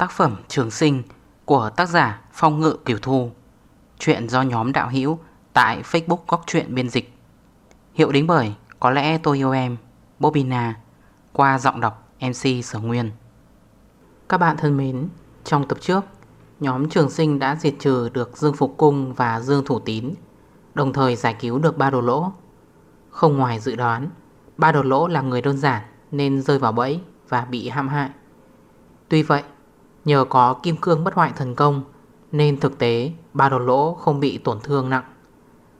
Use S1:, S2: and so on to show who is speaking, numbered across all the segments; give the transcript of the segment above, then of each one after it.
S1: Tác phẩm Trường Sinh của tác giả Phong Ngự Kiều Thu. Chuyện do nhóm đạo hữu tại Facebook Góc Chuyện Biên Dịch. Hiệu đính bởi Có lẽ tôi yêu em Bobina Qua giọng đọc MC Sở Nguyên. Các bạn thân mến, Trong tập trước, Nhóm Trường Sinh đã diệt trừ được Dương Phục Cung và Dương Thủ Tín, Đồng thời giải cứu được ba đồ lỗ. Không ngoài dự đoán, Ba đồ lỗ là người đơn giản Nên rơi vào bẫy và bị hãm hại. Tuy vậy Nhờ có kim cương bất hoại thần công Nên thực tế ba đồ lỗ không bị tổn thương nặng.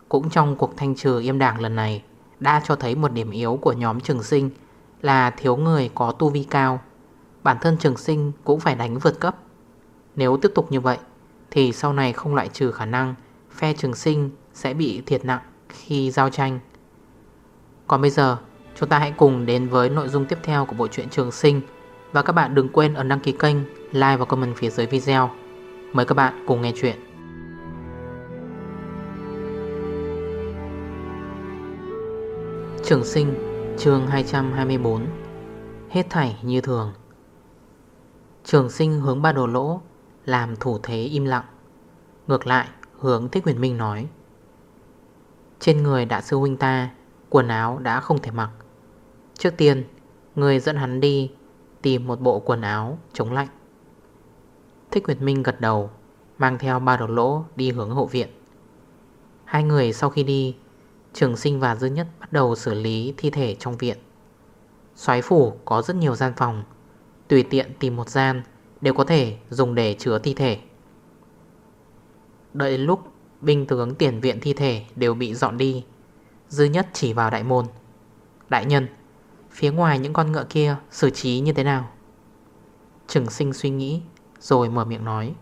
S1: Cũng trong cuộc thanh trừ yêm đảng lần này Đã cho thấy một điểm yếu của nhóm trường sinh Là thiếu người có tu vi cao. Bản thân trường sinh cũng phải đánh vượt cấp. Nếu tiếp tục như vậy Thì sau này không loại trừ khả năng Phe trường sinh sẽ bị thiệt nặng khi giao tranh. Còn bây giờ Chúng ta hãy cùng đến với nội dung tiếp theo của bộ truyện Trường Sinh. Và các bạn đừng quên ấn đăng ký kênh, like và comment phía dưới video. Mời các bạn cùng nghe chuyện. Trường Sinh, chương 224 Hết thảy như thường. Trường Sinh hướng ba đồ lỗ, Làm thủ thế im lặng. Ngược lại, hướng Thích Huyền Minh nói. Trên người đã sư huynh ta, Quần áo đã không thể mặc. Trước tiên, Người dẫn hắn đi Tìm một bộ quần áo chống lạnh. Thích Nguyệt Minh gật đầu, Mang theo ba đầu lỗ đi hướng hộ viện. Hai người sau khi đi, Trường sinh và Dư Nhất bắt đầu xử lý thi thể trong viện. Xoái phủ có rất nhiều gian phòng, Tùy tiện tìm một gian Đều có thể dùng để chứa thi thể. Đợi lúc binh tướng tiền viện thi thể đều bị dọn đi, Dư Nhất chỉ vào đại môn. Đại nhân, Phía ngoài những con ngựa kia xử trí như thế nào? Trường sinh suy nghĩ. Rồi mở miệng nói.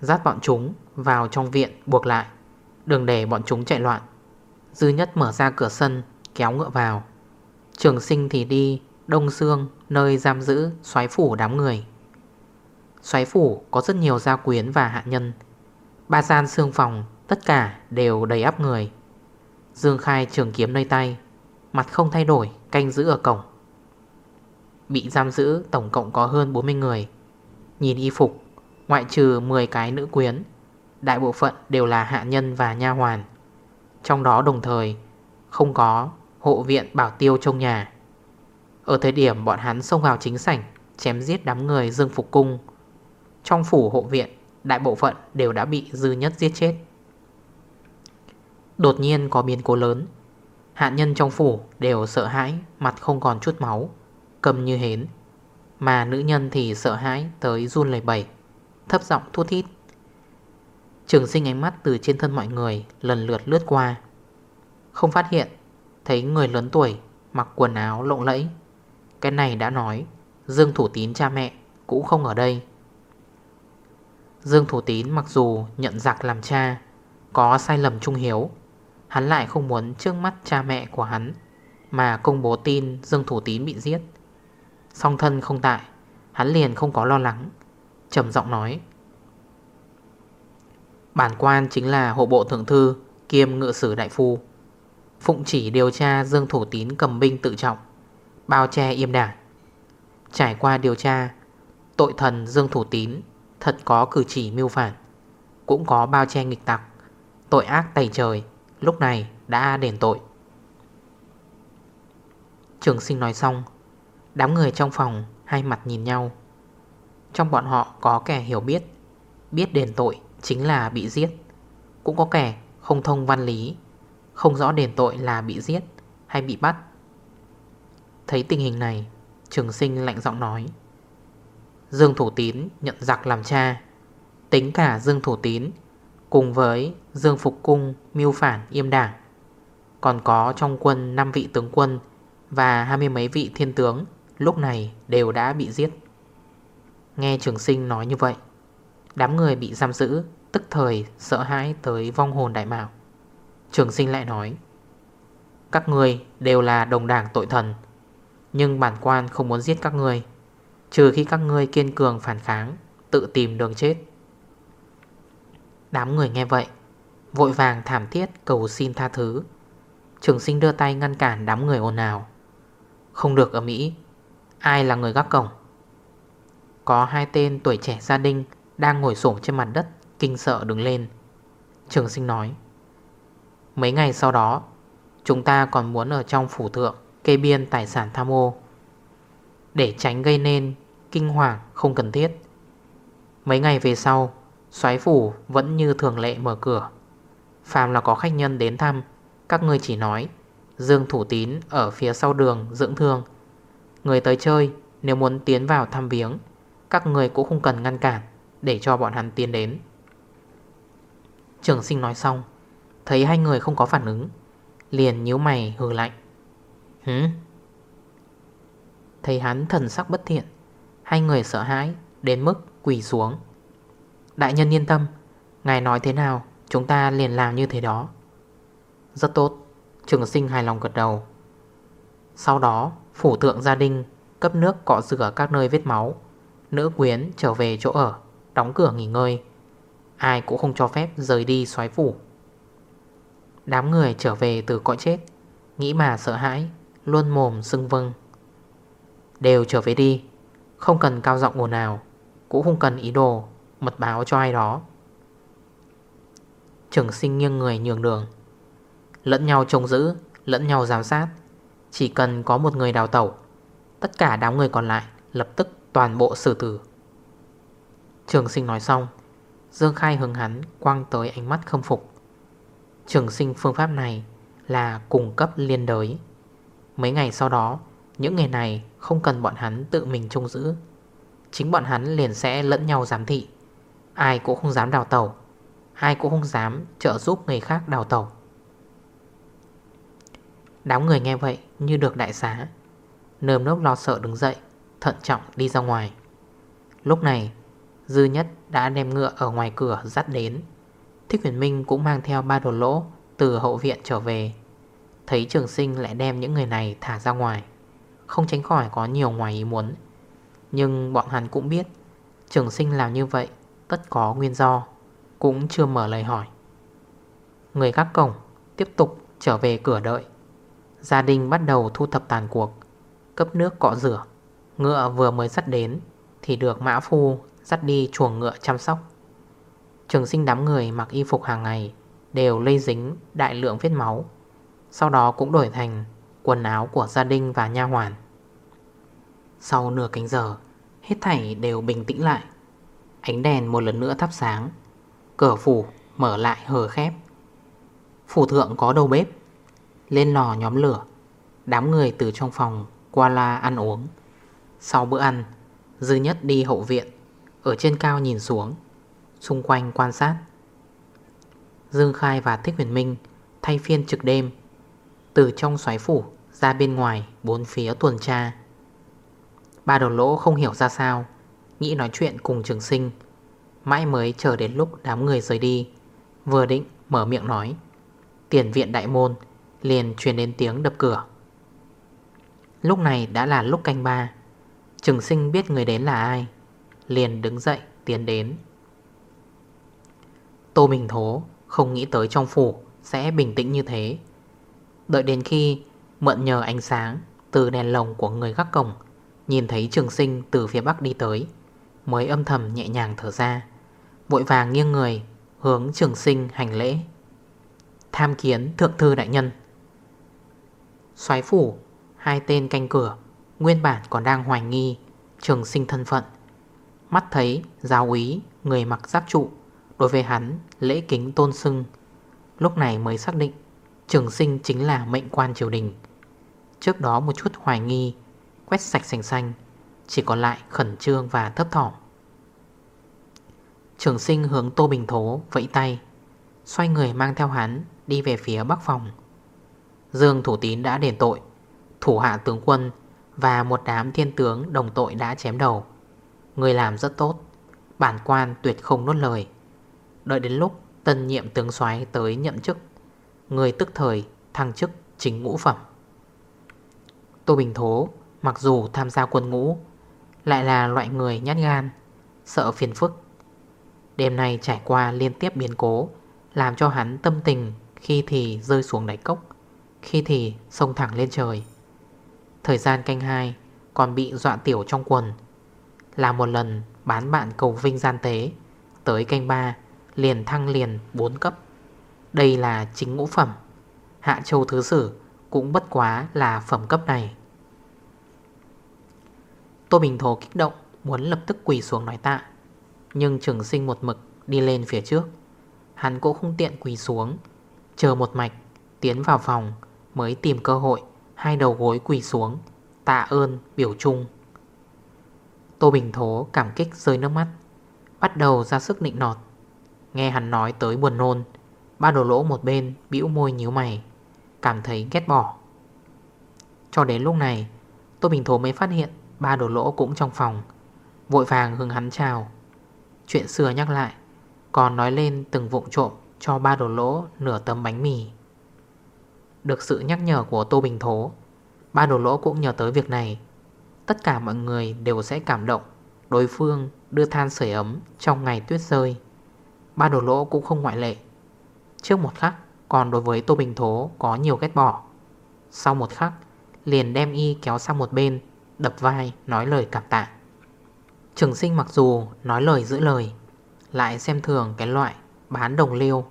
S1: Dắt bọn chúng vào trong viện, buộc lại. Đừng để bọn chúng chạy loạn. Dư nhất mở ra cửa sân, Kéo ngựa vào. Trường sinh thì đi, Đông Dương Nơi giam giữ xoáy phủ đám người. Xoáy phủ có rất nhiều gia quyến và hạ nhân. Ba gian xương phòng, Tất cả đều đầy áp người. Dương khai trường kiếm nơi tay, Mặt không thay đổi, Canh giữ ở cổng. Bị giam giữ tổng cộng có hơn 40 người. Nhìn y phục, Ngoại trừ 10 cái nữ quyến, Đại bộ phận đều là hạ nhân và nha hoàn. Trong đó đồng thời, Không có hộ viện bảo tiêu trong nhà. Ở thời điểm bọn hắn xông vào chính sảnh, Chém giết đám người dương phục cung, Trong phủ hộ viện, Đại bộ phận đều đã bị dư nhất giết chết. Đột nhiên có biến cố lớn. Hạn nhân trong phủ đều sợ hãi, Mặt không còn chút máu. Cầm như hến. Mà nữ nhân thì sợ hãi tới run lầy bẩy, Thấp giọng thút thít. Trường sinh ánh mắt từ trên thân mọi người Lần lượt lướt qua. Không phát hiện, Thấy người lớn tuổi Mặc quần áo lộng lẫy. Cái này đã nói, Dương Thủ Tín cha mẹ cũng không ở đây. Dương Thủ Tín mặc dù nhận giặc làm cha, Có sai lầm trung hiếu, Hắn lại không muốn trước mắt cha mẹ của hắn Mà công bố tin Dương Thủ Tín bị giết. Song thân không tại, Hắn liền không có lo lắng, trầm giọng nói. Bản quan chính là hộ bộ thượng thư, Kiêm ngự sử đại phu. Phụng chỉ điều tra Dương Thủ Tín cầm binh tự trọng, Bao che im đảng. Trải qua điều tra, Tội thần Dương Thủ Tín Thật có cử chỉ mưu phản, Cũng có bao che nghịch tặc, Tội ác tày trời, Lúc này đã đền tội. Trường sinh nói xong Đám người trong phòng hai mặt nhìn nhau. Trong bọn họ có kẻ hiểu biết. Biết đền tội chính là bị giết. Cũng có kẻ không thông văn lý, Không rõ đền tội là bị giết hay bị bắt. Thấy tình hình này, Trường sinh lạnh giọng nói. Dương Thủ Tín nhận giặc làm cha. Tính cả Dương Thủ Tín Cùng với Dương Phục Cung, Miêu Phản, Yêm Đảng, Còn có trong quân 5 vị tướng quân Và hai mươi mấy vị thiên tướng Lúc này đều đã bị giết. Nghe trường sinh nói như vậy, Đám người bị giam giữ, Tức thời sợ hãi tới vong hồn đại mạo. Trường sinh lại nói, Các người đều là đồng đảng tội thần, Nhưng bản quan không muốn giết các người Trừ khi các ngươi kiên cường phản kháng, Tự tìm đường chết. Đám người nghe vậy, Vội vàng thảm thiết cầu xin tha thứ. Trường sinh đưa tay ngăn cản đám người ồn ào. Không được ở Mỹ Ai là người gác cổng? Có hai tên tuổi trẻ gia đình Đang ngồi sổ trên mặt đất, Kinh sợ đứng lên. Trường sinh nói, Mấy ngày sau đó, Chúng ta còn muốn ở trong phủ thượng Kê biên tài sản tham ô. Để tránh gây nên Kinh hoàng không cần thiết. Mấy ngày về sau Xoái phủ vẫn như thường lệ mở cửa. Phàm là có khách nhân đến thăm, Các người chỉ nói, Dương Thủ Tín ở phía sau đường dưỡng thương Người tới chơi, Nếu muốn tiến vào thăm viếng, Các người cũng không cần ngăn cản Để cho bọn hắn tiến đến. Trường sinh nói xong, Thấy hai người không có phản ứng, Liền nhíu mày hừ lạnh. Hứ Thấy hắn thần sắc bất thiện, Hai người sợ hãi Đến mức quỳ xuống. Đại nhân yên tâm, Ngài nói thế nào, Chúng ta liền làm như thế đó. Rất tốt. Trường sinh hài lòng gật đầu. Sau đó phủ thượng gia đình Cấp nước cọ rửa các nơi vết máu. Nữ quyến trở về chỗ ở, Đóng cửa nghỉ ngơi. Ai cũng không cho phép rời đi xoáy phủ. Đám người trở về từ cõi chết, Nghĩ mà sợ hãi, Luôn mồm sưng vâng. Đều trở về đi, Không cần cao giọng ồn nào Cũng không cần ý đồ Mật báo cho ai đó. Trường sinh nghiêng người nhường đường, Lẫn nhau trông giữ, Lẫn nhau giám sát. Chỉ cần có một người đào tẩu Tất cả đám người còn lại Lập tức toàn bộ xử tử. Trường sinh nói xong Dương Khai hứng hắn quăng tới ánh mắt khâm phục. Trường sinh phương pháp này Là cung cấp liên đới. Mấy ngày sau đó Những người này không cần bọn hắn tự mình trông giữ. Chính bọn hắn liền sẽ lẫn nhau giám thị. Ai cũng không dám đào tẩu, Ai cũng không dám trợ giúp người khác đào tẩu. Đám người nghe vậy như được đại xá. Nơm nốc lo sợ đứng dậy, Thận trọng đi ra ngoài. Lúc này, Dư nhất đã đem ngựa ở ngoài cửa dắt đến. Thích huyền minh cũng mang theo ba đồ lỗ Từ hậu viện trở về. Thấy trường sinh lại đem những người này thả ra ngoài, Không tránh khỏi có nhiều ngoài ý muốn. Nhưng bọn hắn cũng biết, Trường sinh làm như vậy Tất có nguyên do, Cũng chưa mở lời hỏi. Người gác cổng tiếp tục trở về cửa đợi. Gia đình bắt đầu thu thập tàn cuộc, Cấp nước cọ rửa. Ngựa vừa mới dắt đến Thì được mã phu dắt đi chuồng ngựa chăm sóc. Trường sinh đám người mặc y phục hàng ngày Đều lây dính đại lượng vết máu, Sau đó cũng đổi thành quần áo của gia đình và nha hoàn. Sau nửa cánh giờ, Hết thảy đều bình tĩnh lại. Ánh đèn một lần nữa thắp sáng, Cửa phủ mở lại hờ khép. Phủ thượng có đầu bếp. Lên lò nhóm lửa, Đám người từ trong phòng qua la ăn uống. Sau bữa ăn, Dư nhất đi hậu viện, Ở trên cao nhìn xuống, Xung quanh quan sát. Dương Khai và Thích Huyền Minh Thay phiên trực đêm, Từ trong xoáy phủ ra bên ngoài Bốn phía tuần tra. Ba đầu lỗ không hiểu ra sao, Nghĩ nói chuyện cùng trường sinh, Mãi mới chờ đến lúc đám người rời đi, Vừa định mở miệng nói, Tiền viện đại môn Liền truyền đến tiếng đập cửa. Lúc này đã là lúc canh ba. Trường sinh biết người đến là ai, Liền đứng dậy tiến đến. Tô Bình Thố không nghĩ tới trong phủ Sẽ bình tĩnh như thế. Đợi đến khi mượn nhờ ánh sáng Từ đèn lồng của người gác cổng, Nhìn thấy trường sinh từ phía bắc đi tới, Mới âm thầm nhẹ nhàng thở ra, Vội vàng nghiêng người Hướng trường sinh hành lễ. Tham kiến thượng thư đại nhân. Xoái phủ, Hai tên canh cửa, Nguyên bản còn đang hoài nghi, Trường sinh thân phận. Mắt thấy giáo úy, Người mặc giáp trụ, Đối với hắn lễ kính tôn sưng. Lúc này mới xác định, Trường sinh chính là mệnh quan triều đình. Trước đó một chút hoài nghi, Quét sạch sành xanh, Chỉ còn lại khẩn trương và thấp thỏm. Trường sinh hướng Tô Bình Thố vẫy tay, Xoay người mang theo hắn Đi về phía bắc phòng. Dương Thủ Tín đã đền tội, Thủ hạ tướng quân Và một đám thiên tướng đồng tội đã chém đầu. Người làm rất tốt, Bản quan tuyệt không nuốt lời. Đợi đến lúc tân nhiệm tướng soái tới nhậm chức, Người tức thời thăng chức chính ngũ phẩm. Tô Bình Thố mặc dù tham gia quân ngũ, Lại là loại người nhát gan, Sợ phiền phức. Đêm nay trải qua liên tiếp biến cố, Làm cho hắn tâm tình Khi thì rơi xuống đáy cốc. Khi thì sông thẳng lên trời. Thời gian canh hai, Còn bị dọa tiểu trong quần. Là một lần bán bạn cầu vinh gian tế, Tới canh 3 Liền thăng liền 4 cấp. Đây là chính ngũ phẩm. Hạ châu thứ sử cũng bất quá là phẩm cấp này. Tô Bình Thố kích động, Muốn lập tức quỳ xuống nói tạ. Nhưng trường sinh một mực đi lên phía trước. Hắn cũng không tiện quỳ xuống, Chờ một mạch, Tiến vào phòng Mới tìm cơ hội, Hai đầu gối quỳ xuống, Tạ ơn, biểu trung. Tô Bình Thố cảm kích rơi nước mắt, Bắt đầu ra sức nịnh nọt. Nghe hắn nói tới buồn nôn, Ba đồ lỗ một bên bĩu môi nhíu mày, Cảm thấy ghét bỏ. Cho đến lúc này, Tô Bình Thố mới phát hiện Ba đồ lỗ cũng trong phòng, Vội vàng hưng hắn chào. Chuyện xưa nhắc lại, Còn nói lên từng vụng trộm Cho ba đồ lỗ nửa tấm bánh mì. Được sự nhắc nhở của Tô Bình Thố. Ba đồ lỗ cũng nhờ tới việc này. Tất cả mọi người đều sẽ cảm động. Đối phương đưa than sưởi ấm Trong ngày tuyết rơi. Ba đồ lỗ cũng không ngoại lệ. Trước một khắc, còn đối với Tô Bình Thố có nhiều ghét bỏ. Sau một khắc, Liền đem y kéo sang một bên, Đập vai, nói lời cảm tạ. Trường sinh mặc dù nói lời giữ lời, Lại xem thường cái loại bán đồng liêu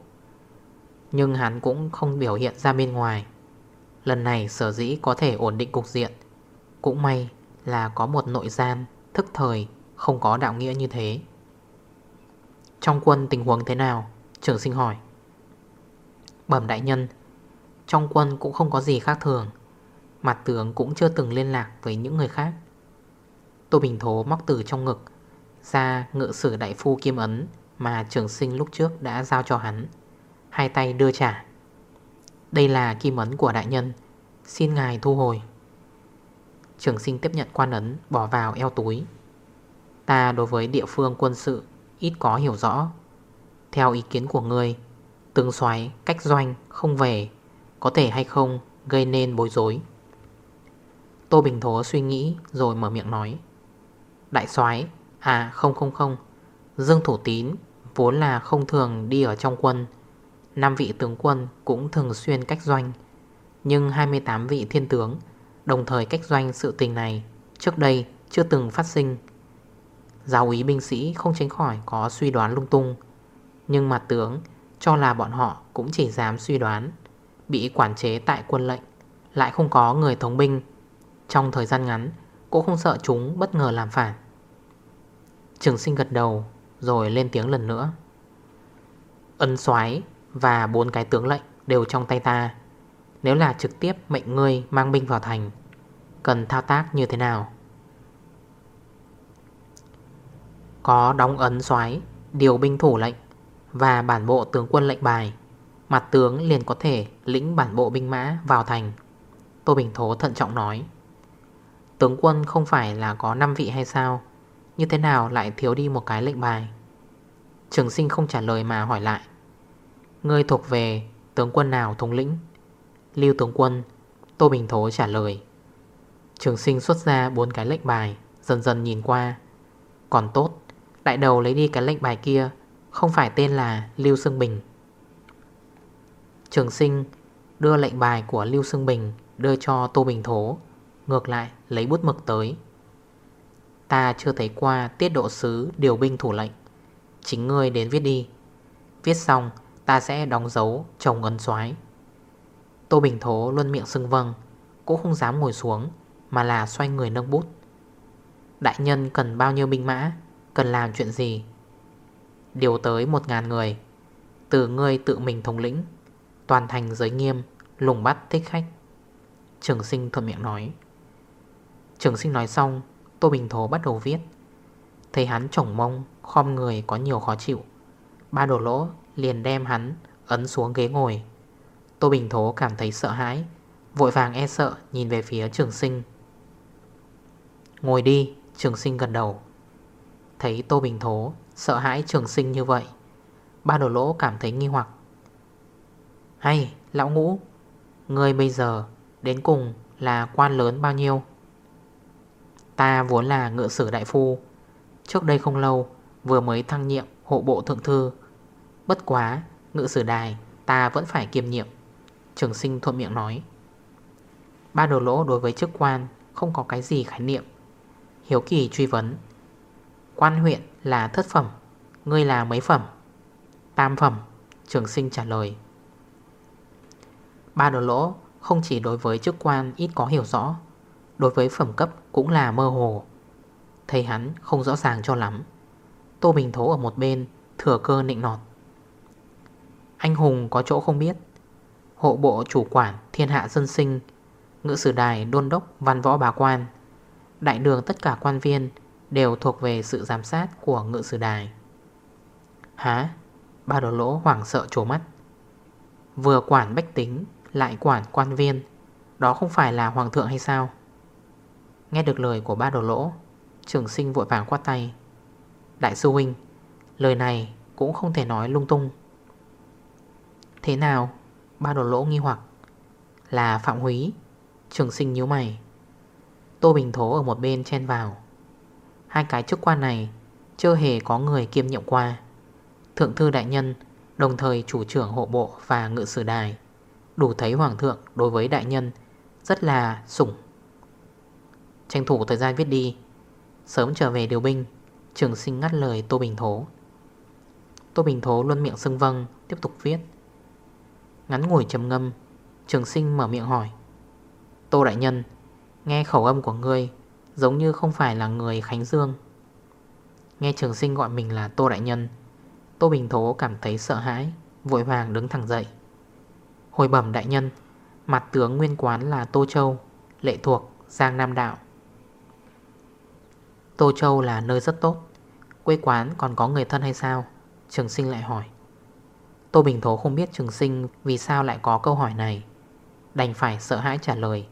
S1: nhưng hắn cũng không biểu hiện ra bên ngoài. Lần này sở dĩ có thể ổn định cục diện, Cũng may là có một nội gian Thức thời, không có đạo nghĩa như thế. Trong quân tình huống thế nào? Trường sinh hỏi. Bẩm đại nhân, Trong quân cũng không có gì khác thường. Mặt tướng cũng chưa từng liên lạc với những người khác. Tô Bình Thố móc từ trong ngực, Ra ngự sử đại phu kim ấn Mà trường sinh lúc trước đã giao cho hắn. Hai tay đưa trả. Đây là kim ấn của đại nhân. Xin ngài thu hồi. Trường sinh tiếp nhận quan ấn Bỏ vào eo túi. Ta đối với địa phương quân sự Ít có hiểu rõ. Theo ý kiến của người, Tương xoáy cách doanh không về Có thể hay không gây nên bối rối? Tô Bình Thố suy nghĩ rồi mở miệng nói. Đại soái À không không không. Dương Thủ Tín vốn là không thường đi ở trong quân năm vị tướng quân cũng thường xuyên cách doanh, Nhưng 28 vị thiên tướng Đồng thời cách doanh sự tình này Trước đây chưa từng phát sinh. Giáo úy binh sĩ không tránh khỏi có suy đoán lung tung, Nhưng mặt tướng cho là bọn họ cũng chỉ dám suy đoán, Bị quản chế tại quân lệnh, Lại không có người thống binh. Trong thời gian ngắn, Cũng không sợ chúng bất ngờ làm phản. Trường sinh gật đầu Rồi lên tiếng lần nữa. Ân xoái và bốn cái tướng lệnh Đều trong tay ta. Nếu là trực tiếp mệnh ngươi mang binh vào thành, Cần thao tác như thế nào? Có đóng ấn xoáy Điều binh thủ lệnh và bản bộ tướng quân lệnh bài, Mặt tướng liền có thể lĩnh bản bộ binh mã vào thành. Tô Bình Thố thận trọng nói, Tướng quân không phải là có 5 vị hay sao? Như thế nào lại thiếu đi một cái lệnh bài? Trường sinh không trả lời mà hỏi lại Ngươi thuộc về tướng quân nào thống lĩnh? Lưu tướng quân, Tô Bình Thố trả lời. Trường sinh xuất ra bốn cái lệnh bài, Dần dần nhìn qua. Còn tốt, Đại đầu lấy đi cái lệnh bài kia, không phải tên là Lưu Sương Bình. Trường sinh đưa lệnh bài của Lưu Sương Bình Đưa cho Tô Bình Thố, Ngược lại lấy bút mực tới. Ta chưa thấy qua tiết độ sứ điều binh thủ lệnh. Chính ngươi đến viết đi. Viết xong ta sẽ đóng dấu chồng ấn xoái Tô Bình Thố luôn miệng xưng vâng Cũng không dám ngồi xuống, Mà là xoay người nâng bút. Đại nhân cần bao nhiêu binh mã, Cần làm chuyện gì? Điều tới 1.000 người. Từ ngươi tự mình thống lĩnh, Toàn thành giới nghiêm, Lùng bắt thích khách. Trường sinh thuận miệng nói. Trường sinh nói xong, Tô Bình Thố bắt đầu viết. Thấy hắn trổng mông, Khom người có nhiều khó chịu. Ba đổ lỗ liền đem hắn Ấn xuống ghế ngồi. Tô Bình Thố cảm thấy sợ hãi, Vội vàng e sợ nhìn về phía trường sinh. Ngồi đi, Trường sinh gần đầu. Thấy Tô Bình Thố Sợ hãi trường sinh như vậy, Ba đồ lỗ cảm thấy nghi hoặc. Hay, lão ngũ Người bây giờ đến cùng là quan lớn bao nhiêu? Ta vốn là ngựa sử đại phu, Trước đây không lâu Vừa mới thăng nhiệm hộ bộ thượng thư Bất quá, ngự sử đài, Ta vẫn phải kiêm nhiệm. Trường sinh thuận miệng nói. Ba đồ lỗ đối với chức quan Không có cái gì khái niệm. Hiếu kỳ truy vấn. Quan huyện là thất phẩm, Ngươi là mấy phẩm? Tam phẩm, Trường sinh trả lời. Ba đồ lỗ không chỉ đối với chức quan ít có hiểu rõ, Đối với phẩm cấp cũng là mơ hồ. Thầy hắn không rõ ràng cho lắm. Tô Bình Thố ở một bên, Thừa cơ nịnh nọt. Anh hùng có chỗ không biết. Hộ bộ chủ quản thiên hạ dân sinh, Ngự sử đài đôn đốc văn võ bà quan, Đại đường tất cả quan viên Đều thuộc về sự giám sát của ngự sử đài. Hả? Ba đồ lỗ hoảng sợ trổ mắt. Vừa quản bách tính, Lại quản quan viên, Đó không phải là hoàng thượng hay sao? Nghe được lời của ba đồ lỗ, Trường sinh vội vàng quát tay. Đại sư huynh, Lời này cũng không thể nói lung tung. Thế nào? Ba đồ lỗ nghi hoặc. Là Phạm Húy. Trường sinh nhíu mày. Tô Bình Thố ở một bên chen vào. Hai cái chức quan này Chưa hề có người kiêm nhiệm qua. Thượng thư đại nhân, Đồng thời chủ trưởng hộ bộ và ngự sử đài. Đủ thấy hoàng thượng đối với đại nhân Rất là sủng. Tranh thủ thời gian viết đi. Sớm trở về điều binh, Trường sinh ngắt lời Tô Bình Thố. Tô Bình Thố luôn miệng xưng vâng Tiếp tục viết. Ngắn ngủi trầm ngâm, Trường sinh mở miệng hỏi. Tô Đại Nhân, Nghe khẩu âm của ngươi Giống như không phải là người Khánh Dương. Nghe trường sinh gọi mình là Tô Đại Nhân, Tô Bình Thố cảm thấy sợ hãi, Vội vàng đứng thẳng dậy. Hồi bẩm đại nhân, Mặt tướng nguyên quán là Tô Châu, Lệ thuộc Giang Nam Đạo. Tô Châu là nơi rất tốt, Quê quán còn có người thân hay sao? Trường sinh lại hỏi. Tô Bình Thố không biết trường sinh Vì sao lại có câu hỏi này. Đành phải sợ hãi trả lời.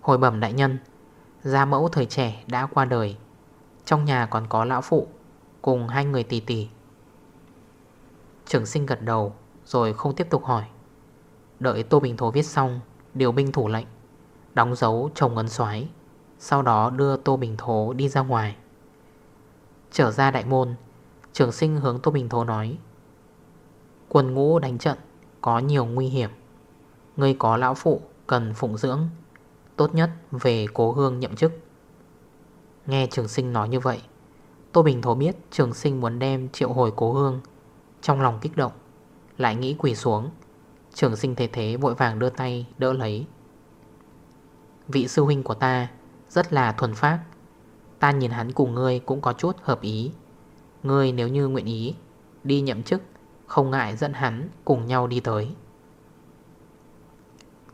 S1: Hồi bẩm đại nhân, Gia mẫu thời trẻ đã qua đời. Trong nhà còn có lão phụ, Cùng hai người tỷ tỷ Trường sinh gật đầu, Rồi không tiếp tục hỏi. Đợi Tô Bình Thố viết xong, Điều binh thủ lệnh, Đóng dấu chồng ấn xoái Sau đó đưa Tô Bình Thố đi ra ngoài. Trở ra đại môn, Trường sinh hướng Tô Bình Thố nói Quân ngũ đánh trận Có nhiều nguy hiểm. Ngươi có lão phụ cần phụng dưỡng, Tốt nhất về cố hương nhậm chức. Nghe trường sinh nói như vậy, Tô Bình Thố biết trường sinh muốn đem triệu hồi cố hương. Trong lòng kích động, Lại nghĩ quỳ xuống. Trường sinh thế thế vội vàng đưa tay đỡ lấy. Vị sư huynh của ta Rất là thuần phát Ta nhìn hắn cùng ngươi cũng có chút hợp ý. Ngươi nếu như nguyện ý, Đi nhậm chức không ngại dẫn hắn cùng nhau đi tới.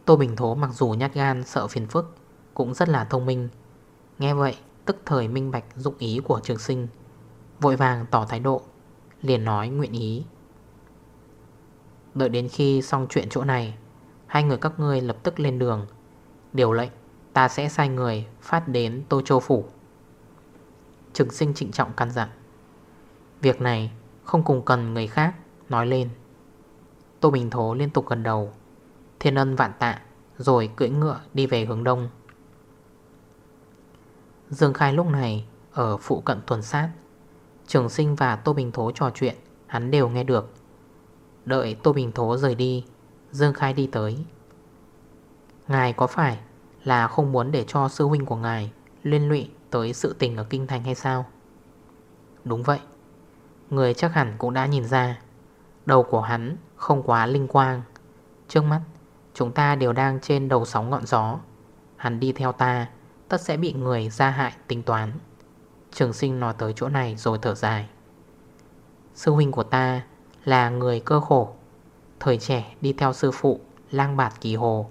S1: Tô Bình Thố mặc dù nhát gan, sợ phiền phức, Cũng rất là thông minh. Nghe vậy, tức thời minh bạch dụng ý của trường sinh, Vội vàng tỏ thái độ, Liền nói nguyện ý. Đợi đến khi xong chuyện chỗ này, Hai người các ngươi lập tức lên đường. Điều lệnh, Ta sẽ sai người phát đến Tô Châu Phủ. Trường sinh trịnh trọng căn dặn. Việc này không cùng cần người khác nói lên. Tô Bình Thố liên tục gần đầu. Thiên ân vạn tạ, Rồi cưỡi ngựa đi về hướng đông. Dương Khai lúc này Ở phụ cận tuần sát. Trường sinh và Tô Bình Thố trò chuyện, Hắn đều nghe được. Đợi Tô Bình Thố rời đi, Dương Khai đi tới. Ngài có phải là không muốn để cho sư huynh của ngài Liên lụy tới sự tình ở Kinh Thành hay sao? Đúng vậy. Người chắc hẳn cũng đã nhìn ra. Đầu của hắn không quá linh quang. Trước mắt, Chúng ta đều đang trên đầu sóng ngọn gió. Hắn đi theo ta, Tất sẽ bị người ra hại tính toán. Trường sinh nói tới chỗ này rồi thở dài. Sư huynh của ta là người cơ khổ. Thời trẻ đi theo sư phụ Lang bạt kỳ hồ,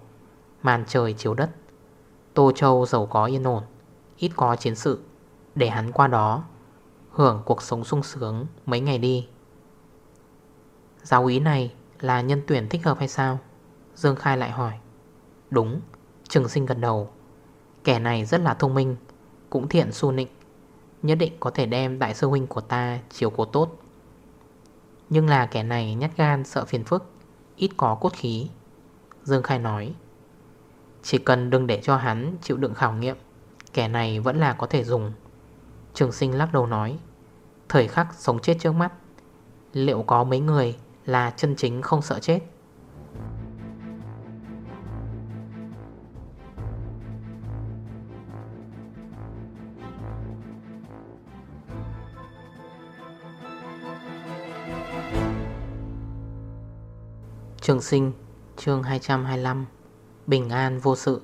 S1: Màn trời chiếu đất. Tô Châu giàu có yên ổn, Ít có chiến sự. Để hắn qua đó, Hưởng cuộc sống sung sướng mấy ngày đi. Giáo ý này là nhân tuyển thích hợp hay sao? Dương Khai lại hỏi. Đúng, Trường sinh gần đầu. Kẻ này rất là thông minh, Cũng thiện su nịnh, Nhất định có thể đem đại sư huynh của ta chiều cố tốt. Nhưng là kẻ này nhát gan, sợ phiền phức, Ít có cốt khí. Dương Khai nói. Chỉ cần đừng để cho hắn chịu đựng khảo nghiệm, Kẻ này vẫn là có thể dùng. Trường sinh lắc đầu nói. Thời khắc sống chết trước mắt, Liệu có mấy người là chân chính không sợ chết. Trường sinh, chương 225 Bình an vô sự.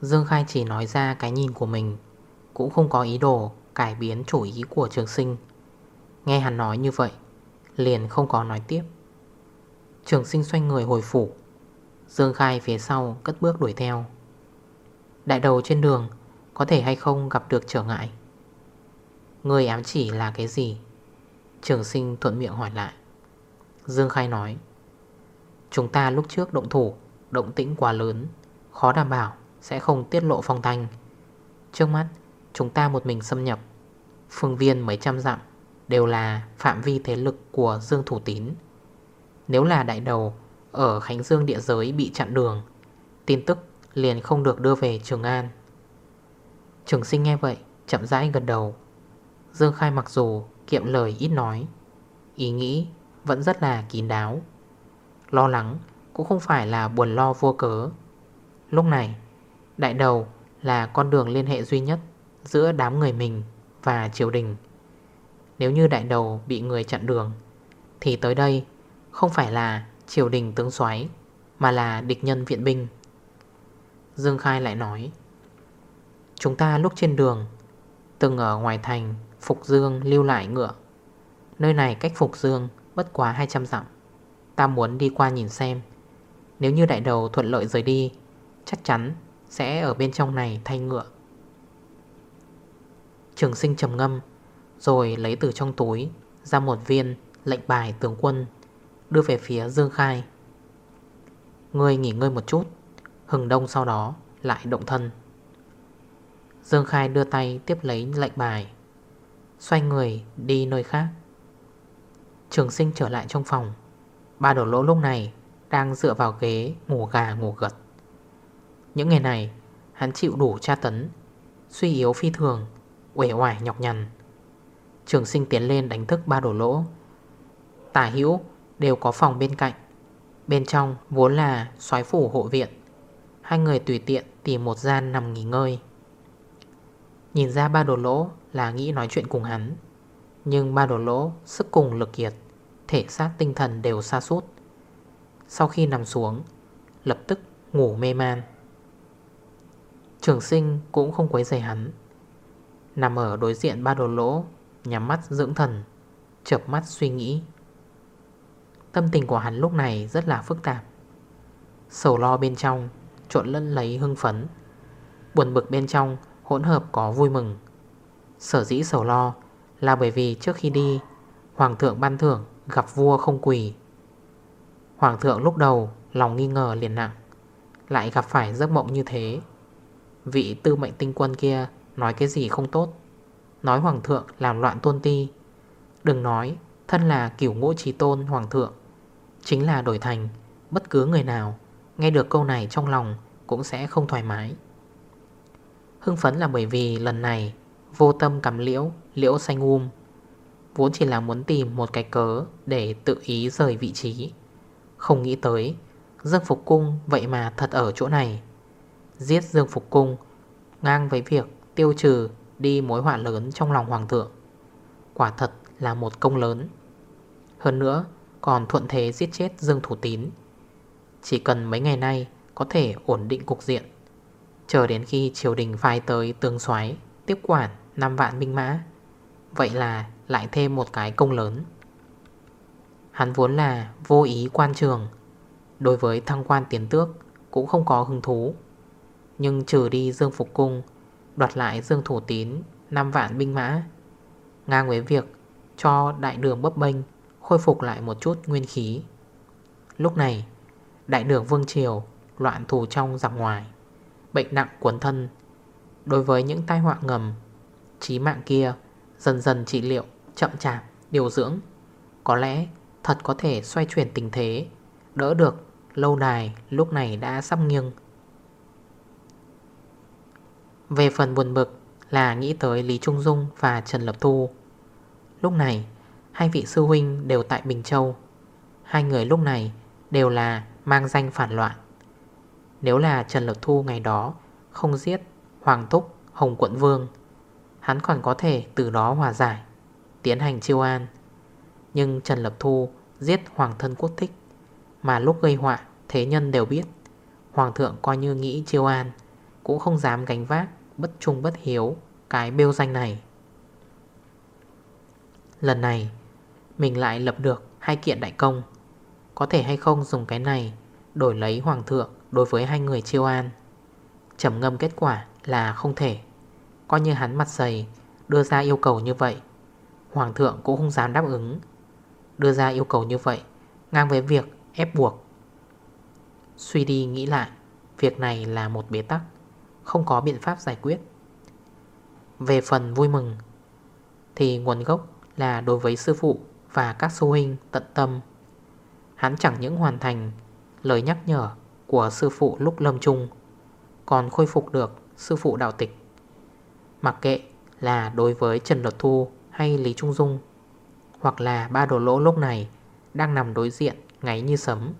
S1: Dương Khai chỉ nói ra cái nhìn của mình Cũng không có ý đồ cải biến chủ ý của trường sinh. Nghe hắn nói như vậy Liền không có nói tiếp. Trường sinh xoay người hồi phủ. Dương Khai phía sau cất bước đuổi theo. Đại đầu trên đường, Có thể hay không gặp được trở ngại? Người ám chỉ là cái gì? Trường sinh thuận miệng hỏi lại. Dương Khai nói, Chúng ta lúc trước động thủ, Động tĩnh quá lớn, Khó đảm bảo, sẽ không tiết lộ phong thanh. Trước mắt, chúng ta một mình xâm nhập, Phương viên mấy trăm dặm Đều là phạm vi thế lực của Dương Thủ Tín. Nếu là đại đầu Ở Khánh Dương địa giới bị chặn đường, Tin tức liền không được đưa về Trường An. Trường sinh nghe vậy, Chậm rãi gần đầu. Dương Khai mặc dù kiệm lời ít nói, Ý nghĩ vẫn rất là kín đáo. Lo lắng cũng không phải là buồn lo vô cớ. Lúc này, Đại đầu là con đường liên hệ duy nhất Giữa đám người mình và triều đình. Nếu như đại đầu bị người chặn đường, Thì tới đây Không phải là triều đình tướng xoáy Mà là địch nhân viện binh. Dương Khai lại nói, Chúng ta lúc trên đường, Từng ở ngoài thành Phục Dương lưu lại ngựa. Nơi này cách Phục Dương bất quá 200 dặm. Ta muốn đi qua nhìn xem. Nếu như đại đầu thuận lợi rời đi, Chắc chắn sẽ ở bên trong này thay ngựa. Trường sinh trầm ngâm rồi lấy từ trong túi, Ra một viên lệnh bài tướng quân, Đưa về phía Dương Khai. Ngươi nghỉ ngơi một chút, Hừng đông sau đó lại động thân. Dương Khai đưa tay tiếp lấy lệnh bài, Xoay người đi nơi khác. Trường sinh trở lại trong phòng. Ba đổ lỗ lúc này Đang dựa vào ghế ngủ gà ngủ gật. Những ngày này, Hắn chịu đủ tra tấn, Suy yếu phi thường, Uể oải nhọc nhằn. Trường sinh tiến lên đánh thức ba đổ lỗ. Tả hữu đều có phòng bên cạnh. Bên trong vốn là xoái phủ hộ viện. Hai người tùy tiện tìm một gian nằm nghỉ ngơi. Nhìn ra ba đồ lỗ là nghĩ nói chuyện cùng hắn. Nhưng ba đồ lỗ sức cùng lực kiệt, Thể xác tinh thần đều xa suốt Sau khi nằm xuống, Lập tức ngủ mê man. Trường sinh cũng không quấy rầy hắn. Nằm ở đối diện ba đồ lỗ Nhắm mắt dưỡng thần, Chợp mắt suy nghĩ. Tâm tình của hắn lúc này rất là phức tạp. Sầu lo bên trong, Trộn lẫn lấy hưng phấn. Buồn bực bên trong, hỗn hợp có vui mừng. Sở dĩ sầu lo Là bởi vì trước khi đi, Hoàng thượng ban thưởng gặp vua không quỳ. Hoàng thượng lúc đầu Lòng nghi ngờ liền nặng, Lại gặp phải giấc mộng như thế. Vị tư mệnh tinh quân kia Nói cái gì không tốt? Nói hoàng thượng làm loạn tôn ti. Đừng nói, thân là kiểu ngũ trí tôn hoàng thượng, Chính là đổi thành, Bất cứ người nào Nghe được câu này trong lòng Cũng sẽ không thoải mái. Hưng phấn là bởi vì lần này, Vô tâm cắm liễu Liễu xanh um Vốn chỉ là muốn tìm một cái cớ Để tự ý rời vị trí. Không nghĩ tới, Dương Phục Cung vậy mà thật ở chỗ này. Giết Dương Phục Cung, Ngang với việc tiêu trừ Đi mối họa lớn trong lòng Hoàng thượng. Quả thật là một công lớn. Hơn nữa, Còn thuận thế giết chết Dương Thủ Tín. Chỉ cần mấy ngày nay Có thể ổn định cục diện, Chờ đến khi triều đình phai tới tương xoáy Tiếp quản 5 vạn binh mã, Vậy là lại thêm một cái công lớn. Hắn vốn là vô ý quan trường, Đối với thăng quan tiến tước Cũng không có hứng thú. Nhưng trừ đi Dương Phục Cung Đoạt lại Dương Thủ Tín 5 vạn binh mã. Ngang với việc cho đại đường bấp bênh Khôi phục lại một chút nguyên khí. Lúc này Đại đường Vương Triều Loạn thù trong giặc ngoài Bệnh nặng cuốn thân. Đối với những tai họa ngầm Chí mạng kia dần dần trị liệu Chậm chạp, điều dưỡng. Có lẽ thật có thể xoay chuyển tình thế Đỡ được Lâu đài lúc này đã sắp nghiêng. Về phần buồn bực Là nghĩ tới Lý Trung Dung và Trần Lập Thu. Lúc này, Hai vị sư huynh đều tại Bình Châu. Hai người lúc này Đều là mang danh phản loạn. Nếu là Trần lập Thu ngày đó Không giết Hoàng Túc, Hồng Quận Vương, Hắn còn có thể từ đó hòa giải, Tiến hành chiêu an. Nhưng Trần Lập Thu giết Hoàng thân quốc thích Mà lúc gây họa, Thế nhân đều biết, Hoàng thượng coi như nghĩ chiêu an, Cũng không dám gánh vác. Bất trung bất hiếu Cái bêu danh này. Lần này, Mình lại lập được hai kiện đại công. Có thể hay không dùng cái này Đổi lấy hoàng thượng Đối với hai người chiêu an. Trầm ngâm kết quả là không thể. Coi như hắn mặt dày, Đưa ra yêu cầu như vậy, Hoàng thượng cũng không dám đáp ứng. Đưa ra yêu cầu như vậy, Ngang với việc ép buộc. Suy đi nghĩ lại, Việc này là một bế tắc. Không có biện pháp giải quyết. Về phần vui mừng Thì nguồn gốc là đối với sư phụ Và các sư huynh tận tâm. Hắn chẳng những hoàn thành Lời nhắc nhở của sư phụ lúc lâm chung, Còn khôi phục được sư phụ đạo tịch. Mặc kệ là đối với Trần Luật Thu hay Lý Trung Dung Hoặc là ba đồ lỗ lúc này Đang nằm đối diện ngáy như sấm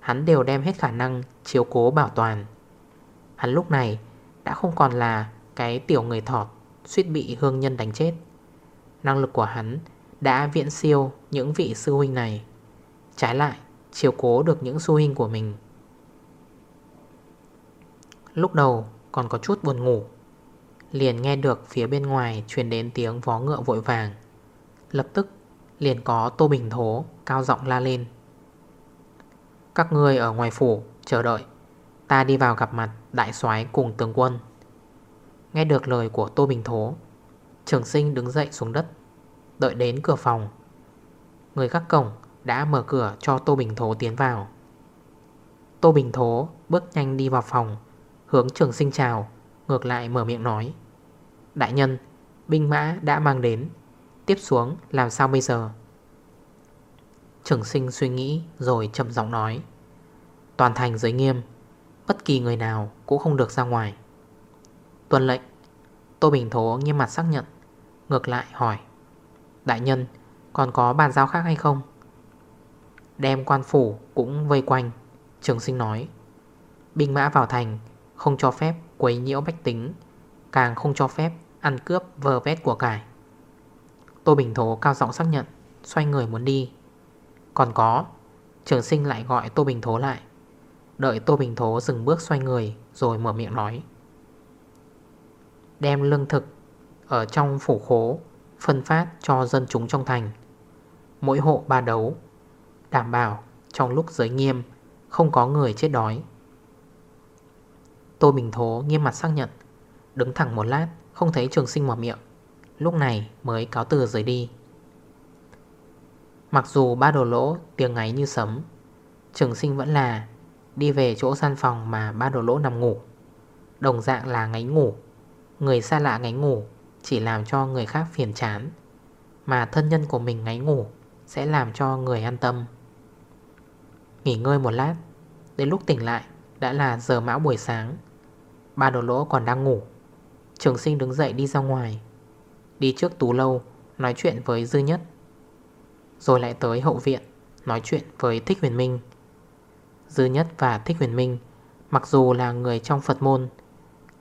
S1: Hắn đều đem hết khả năng chiếu cố bảo toàn. Hắn lúc này đã không còn là cái tiểu người thọt, Suýt bị hương nhân đánh chết. Năng lực của hắn đã viện siêu những vị sư huynh này. Trái lại, chiều cố được những sư huynh của mình. Lúc đầu còn có chút buồn ngủ, Liền nghe được phía bên ngoài truyền đến tiếng vó ngựa vội vàng. Lập tức liền có Tô Bình Thố cao giọng la lên. Các người ở ngoài phủ, chờ đợi. Ta đi vào gặp mặt đại soái cùng tướng quân. Nghe được lời của Tô Bình Thố, Trường sinh đứng dậy xuống đất, Đợi đến cửa phòng. Người gác cổng đã mở cửa cho Tô Bình Thố tiến vào. Tô Bình Thố bước nhanh đi vào phòng, Hướng trường sinh chào, Ngược lại mở miệng nói, Đại nhân, Binh mã đã mang đến, Tiếp xuống làm sao bây giờ? Trường sinh suy nghĩ Rồi chậm giọng nói, Toàn thành giới nghiêm Bất kỳ người nào cũng không được ra ngoài. Tuân lệnh. Tô Bình Thố nghiêm mặt xác nhận, Ngược lại hỏi, Đại nhân, còn có bàn giao khác hay không? Đem quan phủ cũng vây quanh, Trường sinh nói, Binh mã vào thành Không cho phép quấy nhiễu bách tính, Càng không cho phép ăn cướp vờ vét của cải. Tô Bình Thố cao giọng xác nhận, Xoay người muốn đi. Còn có. Trường sinh lại gọi Tô Bình Thố lại Đợi Tô Bình Thố dừng bước xoay người, Rồi mở miệng nói. Đem lương thực Ở trong phủ khố, Phân phát cho dân chúng trong thành. Mỗi hộ ba đấu, Đảm bảo trong lúc giới nghiêm, Không có người chết đói. Tô Bình Thố nghiêm mặt xác nhận, Đứng thẳng một lát, Không thấy trường sinh mở miệng. Lúc này mới cáo từ rời đi. Mặc dù ba đồ lỗ tiếng ngáy như sấm, Trường sinh vẫn là Đi về chỗ gian phòng mà ba đồ lỗ nằm ngủ. Đồng dạng là ngáy ngủ. Người xa lạ ngáy ngủ Chỉ làm cho người khác phiền chán, Mà thân nhân của mình ngáy ngủ Sẽ làm cho người an tâm. Nghỉ ngơi một lát, Đến lúc tỉnh lại Đã là giờ mão buổi sáng. Ba đồ lỗ còn đang ngủ. Trường sinh đứng dậy đi ra ngoài, Đi trước tú lâu, Nói chuyện với Dư Nhất. Rồi lại tới hậu viện, Nói chuyện với Thích Huyền Minh. Dư Nhất và Thích Huyền Minh, Mặc dù là người trong Phật môn,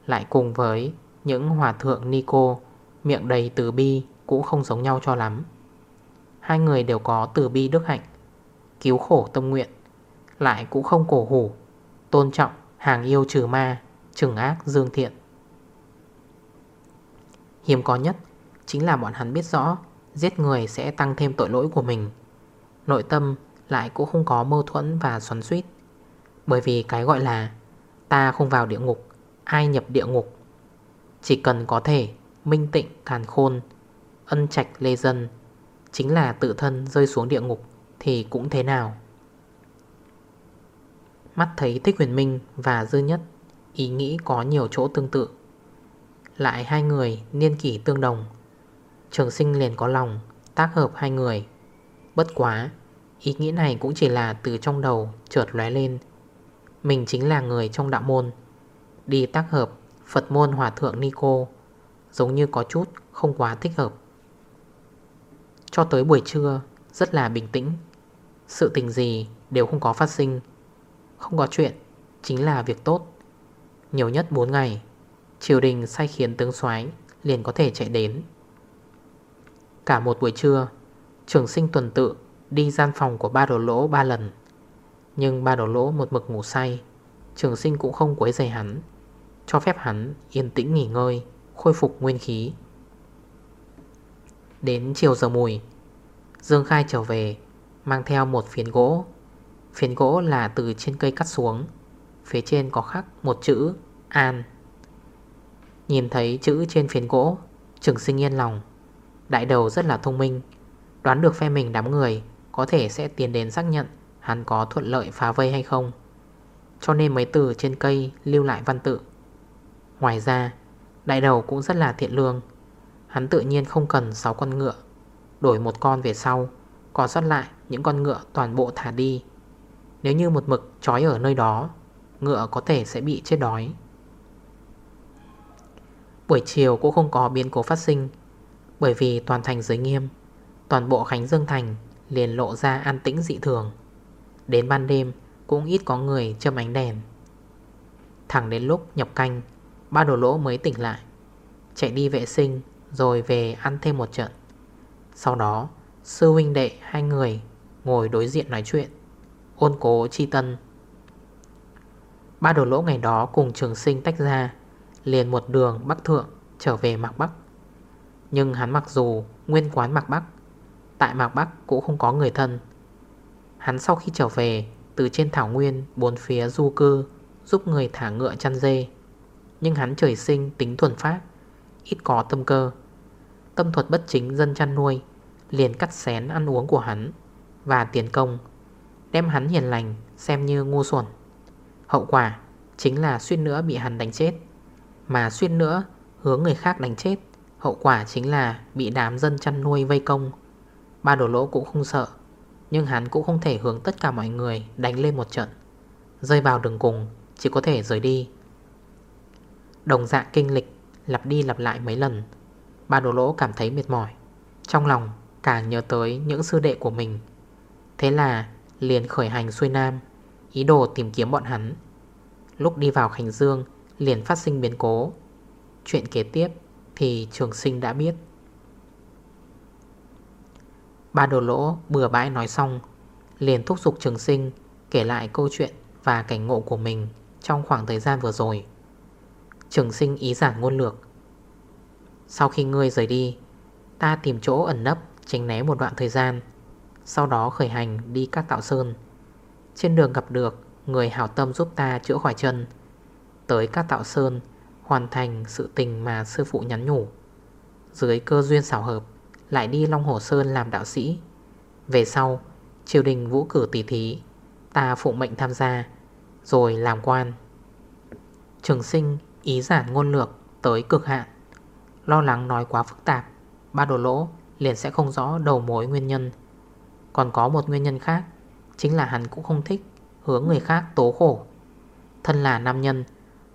S1: Lại cùng với những hòa thượng Nico Miệng đầy từ bi Cũng không giống nhau cho lắm. Hai người đều có từ bi đức hạnh, Cứu khổ tâm nguyện, Lại cũng không cổ hủ, Tôn trọng hàng yêu trừ ma, Trừng ác dương thiện. Hiếm có nhất Chính là bọn hắn biết rõ Giết người sẽ tăng thêm tội lỗi của mình. Nội tâm lại cũng không có mâu thuẫn và xoắn suýt bởi vì cái gọi là Ta không vào địa ngục, Ai nhập địa ngục. Chỉ cần có thể, Minh tịnh càn khôn, Ân trạch lê dân, Chính là tự thân rơi xuống địa ngục Thì cũng thế nào? Mắt thấy Thích Huyền Minh và Dư Nhất, Ý nghĩ có nhiều chỗ tương tự. Lại hai người niên kỷ tương đồng, Trường sinh liền có lòng, Tác hợp hai người. Bất quá, Ý nghĩ này cũng chỉ là từ trong đầu trượt lóe lên. Mình chính là người trong đạo môn. Đi tác hợp, Phật môn hòa thượng Nico Giống như có chút không quá thích hợp. Cho tới buổi trưa, Rất là bình tĩnh. Sự tình gì đều không có phát sinh. Không có chuyện, Chính là việc tốt. Nhiều nhất 4 ngày, Triều đình sai khiến tướng soái liền có thể chạy đến. Cả một buổi trưa, Trường sinh tuần tự Đi gian phòng của ba đồ lỗ ba lần. Nhưng ba đổ lỗ một mực ngủ say. Trường sinh cũng không quấy rầy hắn, Cho phép hắn yên tĩnh nghỉ ngơi, Khôi phục nguyên khí. Đến chiều giờ mùi, Dương Khai trở về, Mang theo một phiến gỗ. Phiến gỗ là từ trên cây cắt xuống, Phía trên có khắc một chữ, An. Nhìn thấy chữ trên phiến gỗ, Trường sinh yên lòng. Đại đầu rất là thông minh, Đoán được phe mình đám người Có thể sẽ tiến đến xác nhận. Hắn có thuận lợi phá vây hay không. Cho nên mấy từ trên cây lưu lại văn tự. Ngoài ra, Đại đầu cũng rất là thiện lương. Hắn tự nhiên không cần 6 con ngựa, Đổi một con về sau, Còn sót lại những con ngựa toàn bộ thả đi. Nếu như một mực trói ở nơi đó, Ngựa có thể sẽ bị chết đói. Buổi chiều cũng không có biến cố phát sinh, Bởi vì toàn thành giới nghiêm, Toàn bộ Khánh Dương Thành liền lộ ra an tĩnh dị thường. Đến ban đêm, cũng ít có người châm ánh đèn. Thẳng đến lúc nhập canh, Ba đồ lỗ mới tỉnh lại. Chạy đi vệ sinh, Rồi về ăn thêm một trận. Sau đó, sư huynh đệ hai người Ngồi đối diện nói chuyện. Ôn cố chi tân. Ba đồ lỗ ngày đó cùng trường sinh tách ra, Liền một đường Bắc Thượng trở về Mạc Bắc. Nhưng hắn mặc dù nguyên quán Mạc Bắc, Tại Mạc Bắc cũng không có người thân. Hắn sau khi trở về, Từ trên thảo nguyên bốn phía du cư, Giúp người thả ngựa chăn dê. Nhưng hắn trời sinh tính thuần phát Ít có tâm cơ. Tâm thuật bất chính dân chăn nuôi, Liền cắt xén ăn uống của hắn Và tiền công, Đem hắn hiền lành xem như ngu xuẩn. Hậu quả chính là suýt nữa bị hắn đánh chết. Mà suýt nữa hướng người khác đánh chết, Hậu quả chính là bị đám dân chăn nuôi vây công. Ba đổ lỗ cũng không sợ. Nhưng hắn cũng không thể hướng tất cả mọi người đánh lên một trận. Rơi vào đường cùng, Chỉ có thể rời đi. Đồng dạng kinh lịch, Lặp đi lặp lại mấy lần, Ba đồ lỗ cảm thấy mệt mỏi. Trong lòng, càng nhớ tới những sư đệ của mình. Thế là, liền khởi hành xuôi nam, Ý đồ tìm kiếm bọn hắn. Lúc đi vào Khánh Dương, Liền phát sinh biến cố. Chuyện kế tiếp thì trường sinh đã biết. Ba đồ lỗ bừa bãi nói xong, Liền thúc giục trường sinh Kể lại câu chuyện và cảnh ngộ của mình Trong khoảng thời gian vừa rồi. Trường sinh ý giản ngôn lược. Sau khi ngươi rời đi, Ta tìm chỗ ẩn nấp Tránh né một đoạn thời gian, Sau đó khởi hành đi các tạo sơn. Trên đường gặp được Người hảo tâm giúp ta chữa khỏi chân, Tới các tạo sơn Hoàn thành sự tình mà sư phụ nhắn nhủ. Dưới cơ duyên xảo hợp lại đi Long Hồ Sơn làm đạo sĩ. Về sau, Triều đình vũ cử tỷ thí, Ta phụ mệnh tham gia, Rồi làm quan. Trường sinh ý giản ngôn lược Tới cực hạn. Lo lắng nói quá phức tạp, Ba đồ lỗ liền sẽ không rõ đầu mối nguyên nhân. Còn có một nguyên nhân khác, Chính là hắn cũng không thích Hướng người khác tố khổ. Thân là nam nhân,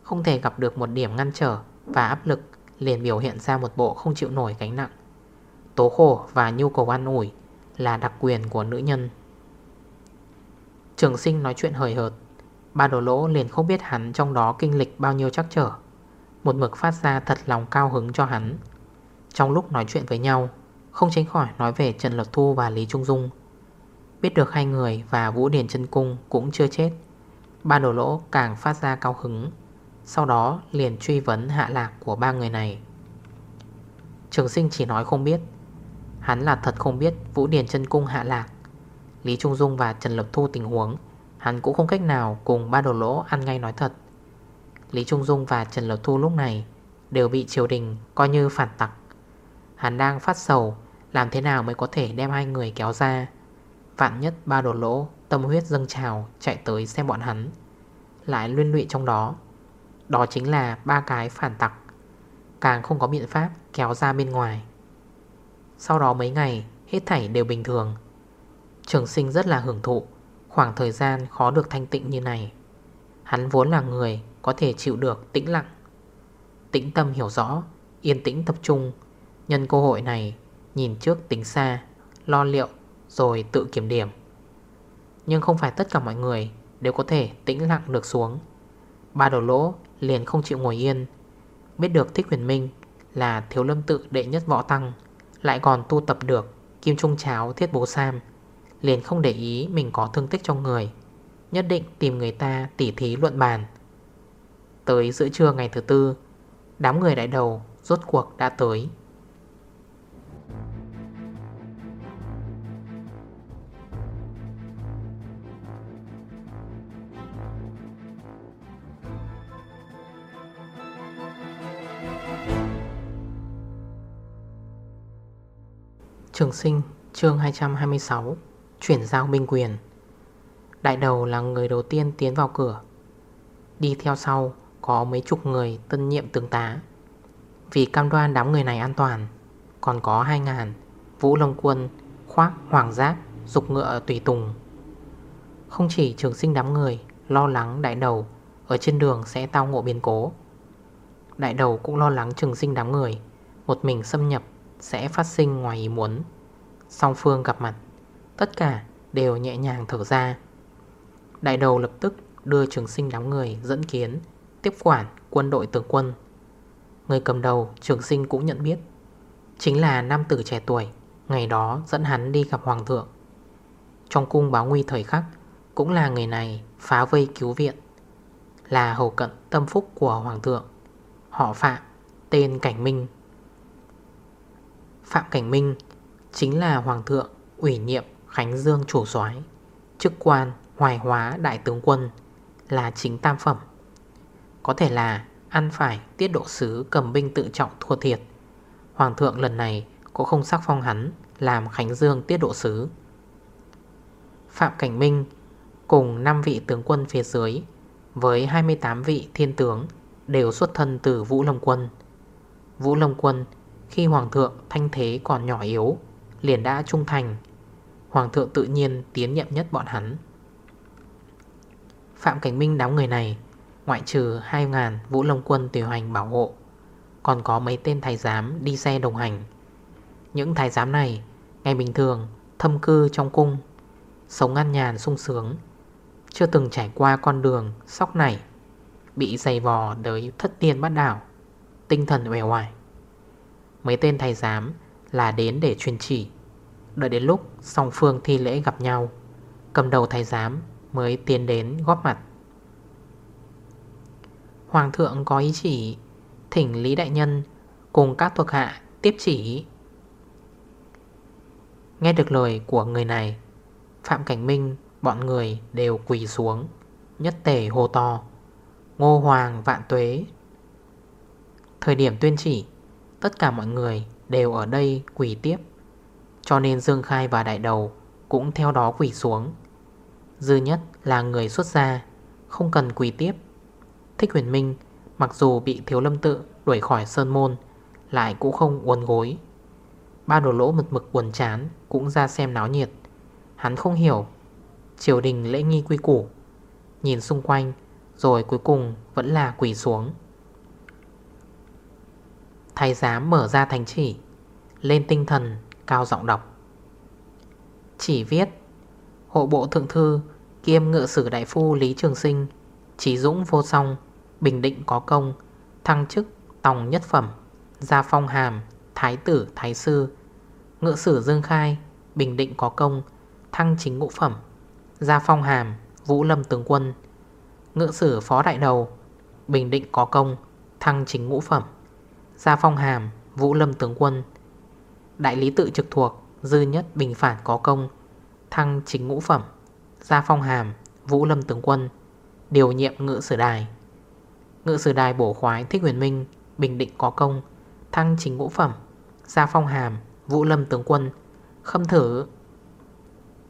S1: Không thể gặp được một điểm ngăn trở Và áp lực liền biểu hiện ra một bộ không chịu nổi gánh nặng. Tố khổ và nhu cầu an ủi Là đặc quyền của nữ nhân. Trường sinh nói chuyện hời hợt. Ba đồ lỗ liền không biết hắn trong đó kinh lịch bao nhiêu chắc trở. Một mực phát ra thật lòng cao hứng cho hắn. Trong lúc nói chuyện với nhau, Không tránh khỏi nói về Trần Lập Thu và Lý Trung Dung. Biết được hai người và Vũ Điển chân Cung cũng chưa chết, Ba đồ lỗ càng phát ra cao hứng. Sau đó liền truy vấn hạ lạc của ba người này. Trường sinh chỉ nói không biết Hắn là thật không biết Vũ điền chân Cung hạ lạc. Lý Trung Dung và Trần Lập Thu tình huống, Hắn cũng không cách nào cùng ba đồ lỗ ăn ngay nói thật. Lý Trung Dung và Trần Lập Thu lúc này Đều bị triều đình coi như phản tặc. Hắn đang phát sầu Làm thế nào mới có thể đem hai người kéo ra. Vạn nhất ba đồ lỗ Tâm huyết dâng trào chạy tới xem bọn hắn, Lại luyên lụy trong đó. Đó chính là ba cái phản tặc. Càng không có biện pháp kéo ra bên ngoài. Sau đó mấy ngày, Hết thảy đều bình thường. Trường sinh rất là hưởng thụ, Khoảng thời gian khó được thanh tịnh như này. Hắn vốn là người Có thể chịu được tĩnh lặng. Tĩnh tâm hiểu rõ, Yên tĩnh tập trung, Nhân cơ hội này Nhìn trước tính xa, Lo liệu, rồi tự kiểm điểm. Nhưng không phải tất cả mọi người Đều có thể tĩnh lặng được xuống. Ba đầu lỗ liền không chịu ngồi yên. Biết được Thích Huyền Minh Là thiếu lâm tự đệ nhất võ tăng. Lại còn tu tập được Kim Trung Cháo, Thiết Bố Sam, Liền không để ý mình có thương tích trong người, Nhất định tìm người ta tỉ thí luận bàn. Tới giữa trưa ngày thứ tư, Đám người đại đầu rốt cuộc đã tới. Trường sinh, chương 226 Chuyển giao binh quyền. Đại đầu là người đầu tiên tiến vào cửa. Đi theo sau, Có mấy chục người tân nhiệm tướng tá. Vì cam đoan đám người này an toàn, Còn có 2 ngàn Vũ Long Quân, Khoác, Hoàng Giác, Dục ngựa, tùy tùng. Không chỉ trường sinh đám người Lo lắng đại đầu, Ở trên đường sẽ tao ngộ biến cố. Đại đầu cũng lo lắng trường sinh đám người, Một mình xâm nhập sẽ phát sinh ngoài ý muốn. Song phương gặp mặt, Tất cả đều nhẹ nhàng thở ra. Đại đầu lập tức đưa trường sinh đám người dẫn kiến, Tiếp quản quân đội tướng quân. Người cầm đầu, trường sinh cũng nhận biết. Chính là nam tử trẻ tuổi, Ngày đó dẫn hắn đi gặp hoàng thượng. Trong cung báo nguy thời khắc, Cũng là người này phá vây cứu viện, Là hầu cận tâm phúc của hoàng thượng. Họ Phạm, Tên Cảnh Minh Phạm Cảnh Minh Chính là hoàng thượng, ủy nhiệm Khánh Dương chủ soái, Chức quan hoài hóa đại tướng quân, Là chính tam phẩm. Có thể là ăn phải tiết độ sứ cầm binh tự trọng thua thiệt, Hoàng thượng lần này cũng không sắc phong hắn Làm Khánh Dương tiết độ sứ. Phạm Cảnh Minh Cùng 5 vị tướng quân phía dưới Với 28 vị thiên tướng Đều xuất thân từ Vũ Lâm Quân. Vũ Lâm Quân khi Hoàng thượng thanh thế còn nhỏ yếu, Liền đã trung thành. Hoàng thượng tự nhiên tiến nhậm nhất bọn hắn. Phạm Cảnh Minh đám người này, Ngoại trừ 2.000 vũ lông quân tùy hoành bảo hộ, Còn có mấy tên thái giám đi xe đồng hành. Những thái giám này, Ngày bình thường, thâm cư trong cung, Sống ăn nhàn sung sướng, Chưa từng trải qua con đường sóc này, Bị dày vò tới thất tiên bắt đảo, Tinh thần uể hoài Mấy tên thầy giám là đến để truyền chỉ. Đợi đến lúc song phương thi lễ gặp nhau, Cầm đầu thầy giám mới tiến đến góp mặt. Hoàng thượng có ý chỉ, Thỉnh Lý Đại Nhân Cùng các thuộc hạ tiếp chỉ. Nghe được lời của người này, Phạm Cảnh Minh, Bọn người đều quỳ xuống, Nhất tể hô to, Ngô Hoàng vạn tuế! Thời điểm tuyên chỉ Tất cả mọi người đều ở đây quỳ tiếp. Cho nên Dương Khai và Đại Đầu Cũng theo đó quỳ xuống. Dư nhất là người xuất gia, Không cần quỳ tiếp. Thích huyền minh Mặc dù bị thiếu lâm tự đuổi khỏi sơn môn, Lại cũng không uốn gối. Ba đồ lỗ mực mực buồn chán Cũng ra xem náo nhiệt. Hắn không hiểu, Triều đình lễ nghi quy củ. Nhìn xung quanh, Rồi cuối cùng vẫn là quỳ xuống. Thầy giám mở ra thành chỉ. Lên tinh thần, cao giọng đọc. Chỉ viết, Hộ bộ thượng thư, Kiêm ngựa sử đại phu Lý Trường Sinh Trí dũng vô song, Bình định có công, Thăng chức tòng nhất phẩm, Gia phong hàm, Thái tử, Thái sư ngựa sử Dương Khai, Bình định có công, Thăng chính ngũ phẩm, Gia phong hàm, Vũ lâm tướng quân ngựa sử phó đại đầu, Bình định có công, Thăng chính ngũ phẩm. Gia phong hàm, Vũ lâm tướng quân. Đại lý tự trực thuộc, Dư nhất bình phản có công. Thăng chính ngũ phẩm, Gia phong hàm, Vũ lâm tướng quân. Điều nhiệm ngự sử đài. Ngự sử đài bổ khoái Thích huyền minh, Bình định có công. Thăng chính ngũ phẩm, Gia phong hàm, Vũ lâm tướng quân. Khâm thử.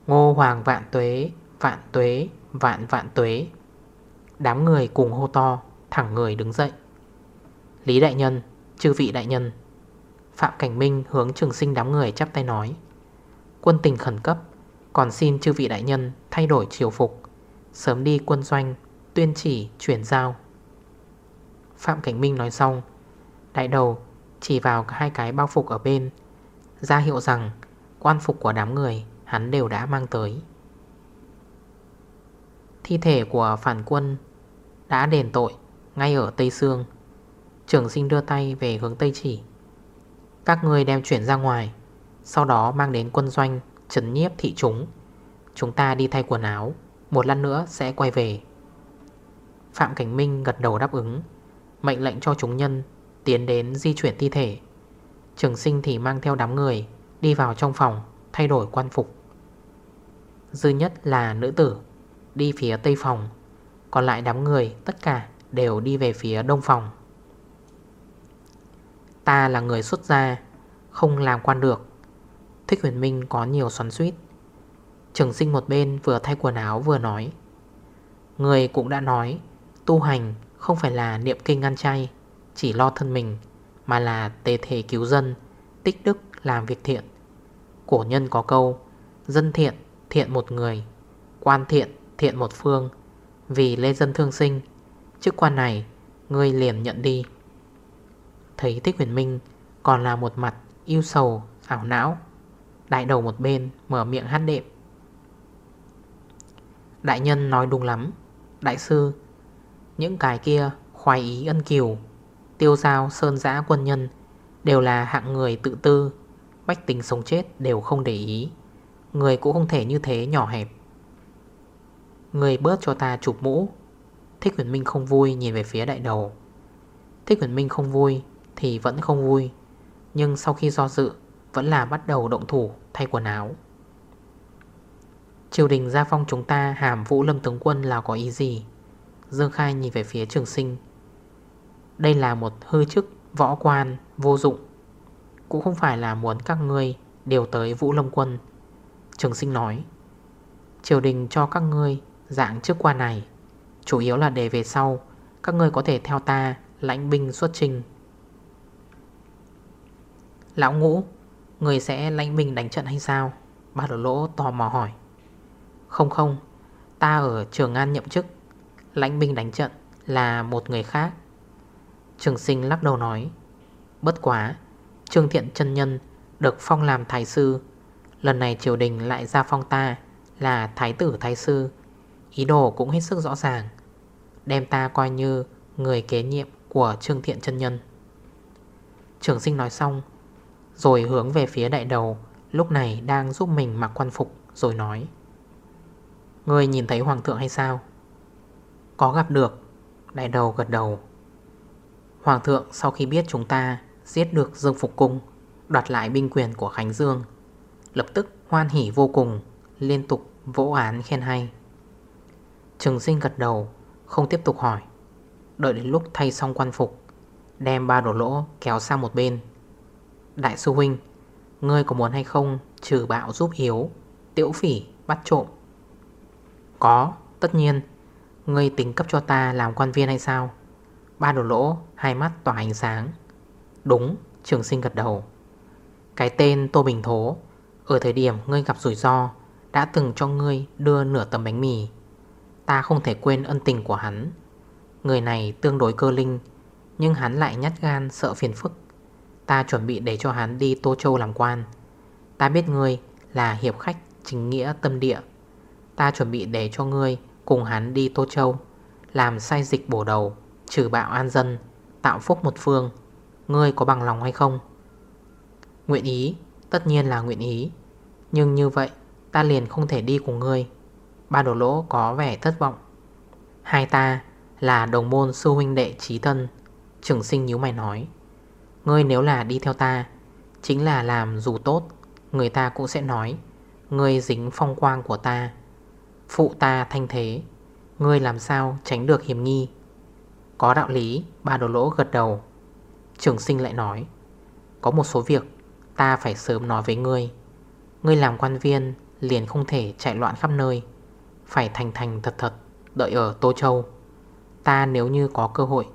S1: Ngô hoàng vạn tuế Vạn tuế, Vạn vạn tuế. Đám người cùng hô to, Thẳng người đứng dậy. Lý đại nhân Chư vị đại nhân Phạm Cảnh Minh hướng trường sinh đám người chắp tay nói Quân tình khẩn cấp, Còn xin chư vị đại nhân thay đổi triều phục Sớm đi quân doanh, Tuyên chỉ, chuyển giao Phạm Cảnh Minh nói xong, Đại đầu chỉ vào hai cái bao phục ở bên, ra hiệu rằng quan phục của đám người hắn đều đã mang tới. Thi thể của phản quân đã đền tội ngay ở Tây Sương. Trường sinh đưa tay về hướng Tây chỉ. Các người đem chuyển ra ngoài, sau đó mang đến quân doanh, trấn nhiếp thị chúng. Chúng ta đi thay quần áo, Một lần nữa sẽ quay về. Phạm Cảnh Minh gật đầu đáp ứng Mệnh lệnh cho chúng nhân Tiến đến di chuyển thi thể. Trường sinh thì mang theo đám người Đi vào trong phòng Thay đổi quan phục. Dư nhất là nữ tử Đi phía tây phòng. Còn lại đám người tất cả đều đi về phía đông phòng. Ta là người xuất gia Không làm quan được. Thích huyền minh có nhiều xoắn suýt Trường sinh một bên vừa thay quần áo vừa nói Người cũng đã nói Tu hành không phải là niệm kinh ăn chay Chỉ lo thân mình Mà là tề thể cứu dân Tích đức làm việc thiện. Cổ nhân có câu Dân thiện, thiện một người Quan thiện, thiện một phương. Vì lê dân thương sinh Chức quan này, ngươi liền nhận đi. Thấy Thích Huyền Minh Còn là một mặt yêu sầu, ảo não Đại đầu một bên Mở miệng hát đệm. Đại nhân nói đúng lắm Đại sư Những cái kia khoái ý ân kiều Tiêu giao sơn giã quân nhân Đều là hạng người tự tư Bách tình sống chết đều không để ý Người cũng không thể như thế nhỏ hẹp. Người bớt cho ta chụp mũ Thích huyền minh không vui nhìn về phía đại đầu. Thích huyền minh không vui thì vẫn không vui. Nhưng sau khi do dự, Vẫn là bắt đầu động thủ, thay quần áo. Triều đình gia phong chúng ta hàm vũ lâm tướng quân là có ý gì? Dương Khai nhìn về phía trường sinh. Đây là một hư chức, võ quan, vô dụng. Cũng không phải là muốn các ngươi đều tới vũ lâm quân. Trường sinh nói, Triều đình cho các ngươi dạng chức quan này. Chủ yếu là để về sau, Các ngươi có thể theo ta, lãnh binh xuất trình. Lão ngũ, Người sẽ lãnh binh đánh trận hay sao? Ba đổ lỗ tò mò hỏi. Không không, Ta ở Trường An nhậm chức. Lãnh binh đánh trận là một người khác. Trường sinh lắc đầu nói. Bất quá, Trương Thiện chân Nhân Được phong làm thái sư. Lần này triều đình lại ra phong ta Là thái tử thái sư. Ý đồ cũng hết sức rõ ràng. Đem ta coi như người kế nhiệm của Trương Thiện chân Nhân. Trường sinh nói xong rồi hướng về phía đại đầu, Lúc này đang giúp mình mặc quan phục, Rồi nói. Người nhìn thấy hoàng thượng hay sao? Có gặp được, Đại đầu gật đầu. Hoàng thượng, sau khi biết chúng ta Giết được Dương Phục Cung, Đoạt lại binh quyền của Khánh Dương, Lập tức hoan hỉ vô cùng, Liên tục vỗ án khen hay. Trường sinh gật đầu, Không tiếp tục hỏi. Đợi đến lúc thay xong quan phục, Đem ba đổ lỗ kéo sang một bên. Đại sư huynh, Ngươi có muốn hay không trừ bạo giúp hiếu Tiễu phỉ bắt trộm? Có, tất nhiên. Ngươi tính cấp cho ta làm quan viên hay sao? Ba đồ lỗ, Hai mắt tỏa ánh sáng. Đúng, trường sinh gật đầu. Cái tên Tô Bình Thố, Ở thời điểm ngươi gặp rủi ro, Đã từng cho ngươi đưa nửa tấm bánh mì. Ta không thể quên ân tình của hắn. Người này tương đối cơ linh, Nhưng hắn lại nhát gan, sợ phiền phức. Ta chuẩn bị để cho hắn đi Tô Châu làm quan. Ta biết ngươi là hiệp khách chính nghĩa tâm địa. Ta chuẩn bị để cho ngươi cùng hắn đi Tô Châu, Làm sai dịch bổ đầu, Trừ bạo an dân, Tạo phúc một phương. Ngươi có bằng lòng hay không? Nguyện ý, Tất nhiên là nguyện ý. Nhưng như vậy, ta liền không thể đi cùng ngươi. Ba đồ lỗ có vẻ thất vọng. Hai ta là đồng môn sư huynh đệ trí thân Trường sinh nhíu mày nói. Ngươi nếu là đi theo ta, Chính là làm dù tốt, Người ta cũng sẽ nói, Ngươi dính phong quang của ta, Phụ ta thanh thế, Ngươi làm sao tránh được hiểm nghi? Có đạo lý, Ba đồ lỗ gật đầu. Trường sinh lại nói, Có một số việc ta phải sớm nói với ngươi. Ngươi làm quan viên liền không thể chạy loạn khắp nơi, Phải thành thành thật thật Đợi ở Tô Châu. Ta nếu như có cơ hội,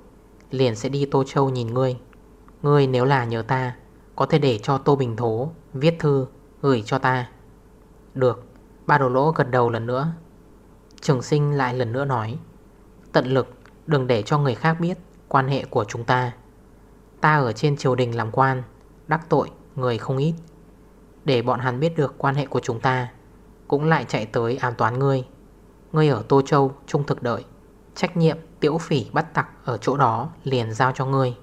S1: Liền sẽ đi Tô Châu nhìn ngươi. Ngươi nếu là nhớ ta, Có thể để cho Tô Bình Thố Viết thư gửi cho ta. Được, Ba đồ lỗ gật đầu lần nữa. Trường sinh lại lần nữa nói, Tận lực, đừng để cho người khác biết Quan hệ của chúng ta. Ta ở trên triều đình làm quan, Đắc tội người không ít. Để bọn hắn biết được quan hệ của chúng ta, Cũng lại chạy tới an toán ngươi. Ngươi ở Tô Châu trung thực đợi, Trách nhiệm tiễu phỉ bắt tặc ở chỗ đó liền giao cho ngươi.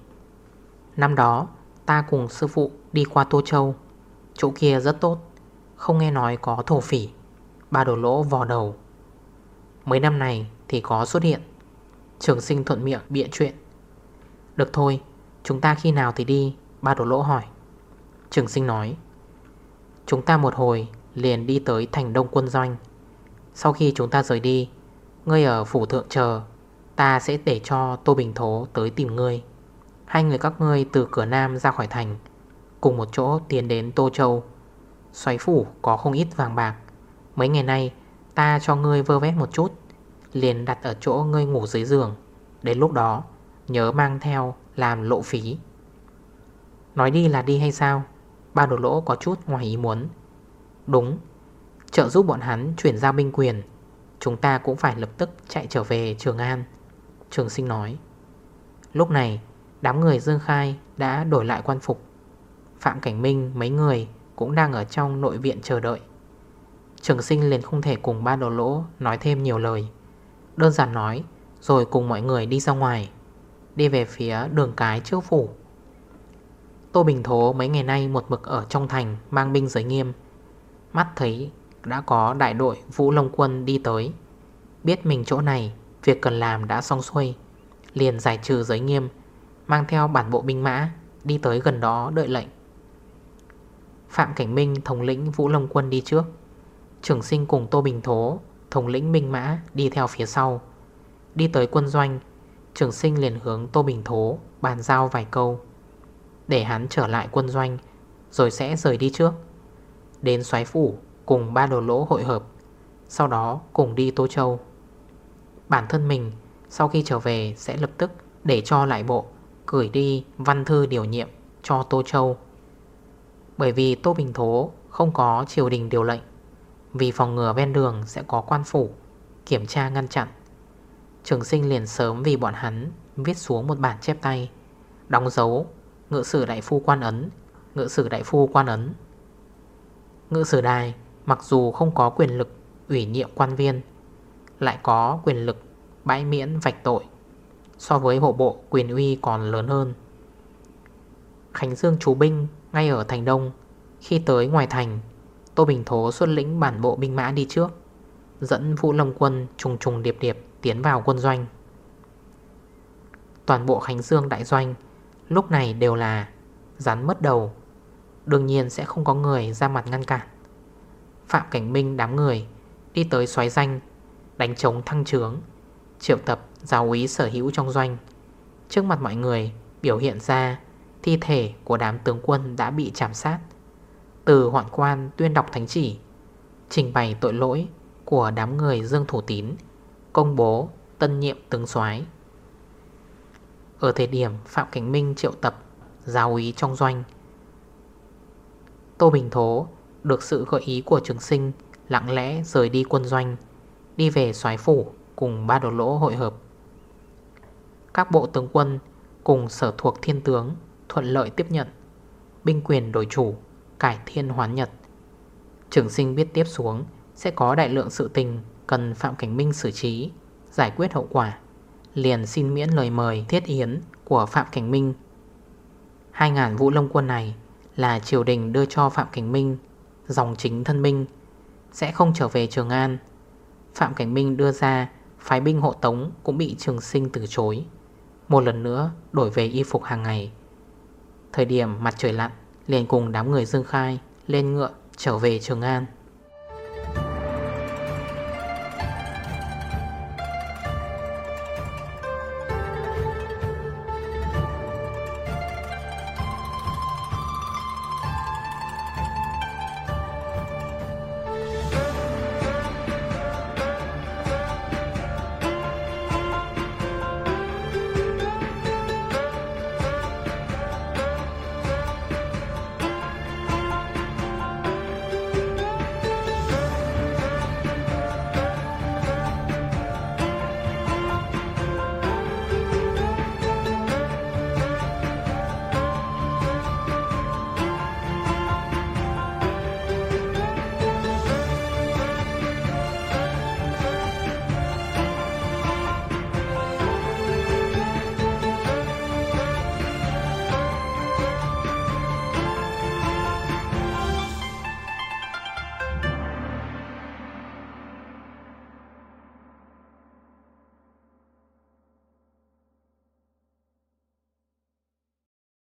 S1: Năm đó, ta cùng sư phụ đi qua Tô Châu. Chỗ kia rất tốt, Không nghe nói có thổ phỉ. Ba đồ lỗ vò đầu. Mấy năm này thì có xuất hiện. Trường sinh thuận miệng bịa chuyện. Được thôi, Chúng ta khi nào thì đi? Ba đổ lỗ hỏi. Trường sinh nói. Chúng ta một hồi liền đi tới thành đông quân doanh. Sau khi chúng ta rời đi, Ngươi ở phủ thượng chờ. Ta sẽ để cho Tô Bình Thố tới tìm ngươi. Hai người các ngươi từ cửa Nam ra khỏi thành, Cùng một chỗ tiến đến Tô Châu. Xoáy phủ có không ít vàng bạc. Mấy ngày nay, ta cho ngươi vơ vét một chút, Liền đặt ở chỗ ngươi ngủ dưới giường. Đến lúc đó, Nhớ mang theo làm lộ phí. Nói đi là đi hay sao? Ba đồ lỗ có chút ngoài ý muốn. Đúng, Trợ giúp bọn hắn chuyển giao binh quyền, Chúng ta cũng phải lập tức chạy trở về Trường An. Trường sinh nói. Lúc này đám người Dương Khai đã đổi lại quan phục. Phạm Cảnh Minh, mấy người cũng đang ở trong nội viện chờ đợi. Trường sinh liền không thể cùng ba đồ lỗ nói thêm nhiều lời. Đơn giản nói, Rồi cùng mọi người đi ra ngoài, Đi về phía đường cái trước phủ. Tô Bình Thố mấy ngày nay một mực ở trong thành, Mang binh giới nghiêm. Mắt thấy đã có đại đội Vũ Long Quân đi tới. Biết mình chỗ này, Việc cần làm đã xong xuôi, Liền giải trừ giới nghiêm Mang theo bản bộ binh mã, Đi tới gần đó đợi lệnh. Phạm Cảnh Minh, thống lĩnh Vũ Long Quân đi trước. Trưởng sinh cùng Tô Bình Thố, Thống lĩnh Minh Mã, đi theo phía sau. Đi tới quân doanh, Trưởng sinh liền hướng Tô Bình Thố Bàn giao vài câu. Để hắn trở lại quân doanh, Rồi sẽ rời đi trước. Đến xoáy phủ, cùng ba đồ lỗ hội hợp, Sau đó cùng đi Tô Châu. Bản thân mình, Sau khi trở về, sẽ lập tức Để cho lại bộ. Gửi đi văn thư điều nhiệm cho Tô Châu. Bởi vì Tô Bình Thố Không có triều đình điều lệnh, Vì phòng ngừa ven đường sẽ có quan phủ Kiểm tra ngăn chặn. Trường sinh liền sớm vì bọn hắn Viết xuống một bản chép tay, Đóng dấu Ngự sử đại phu quan ấn, Ngự sử đại phu quan ấn. Ngự sử đài Mặc dù không có quyền lực ủy nhiệm quan viên, Lại có quyền lực bãi miễn vạch tội. So với hộ bộ quyền uy còn lớn hơn. Khánh Dương chú binh ngay ở thành đông, Khi tới ngoài thành, Tô Bình Thố xuất lĩnh bản bộ binh mã đi trước, Dẫn Vũ Long quân trùng trùng điệp điệp tiến vào quân doanh. Toàn bộ Khánh Dương đại doanh Lúc này đều là rắn mất đầu, Đương nhiên sẽ không có người ra mặt ngăn cản. Phạm Cảnh Minh đám người Đi tới xoáy danh, Đánh chống thăng trướng. Triệu tập giáo úy sở hữu trong doanh. Trước mặt mọi người biểu hiện ra, Thi thể của đám tướng quân đã bị chạm sát. Từ hoạn quan tuyên đọc thánh chỉ, Trình bày tội lỗi của đám người Dương Thủ Tín, Công bố tân nhiệm tướng soái. Ở thời điểm Phạm Cảnh Minh triệu tập Giáo úy trong doanh, Tô Bình Thố Được sự gợi ý của trường sinh Lặng lẽ rời đi quân doanh, Đi về soái phủ cùng ba đồ lỗ hội hợp. Các bộ tướng quân cùng sở thuộc thiên tướng Thuận lợi tiếp nhận, Binh quyền đổi chủ, Cải thiên hoán nhật. Trường sinh biết tiếp xuống Sẽ có đại lượng sự tình Cần Phạm Cảnh Minh xử trí, Giải quyết hậu quả, Liền xin miễn lời mời thiết yến Của Phạm Cảnh Minh. 2.000 vũ lông quân này Là triều đình đưa cho Phạm Cảnh Minh Dòng chính thân minh Sẽ không trở về Trường An. Phạm Cảnh Minh đưa ra Phái binh hộ tống cũng bị trường sinh từ chối. Một lần nữa đổi về y phục hàng ngày. Thời điểm mặt trời lặn, Liền cùng đám người dương khai, Lên ngựa trở về Trường An.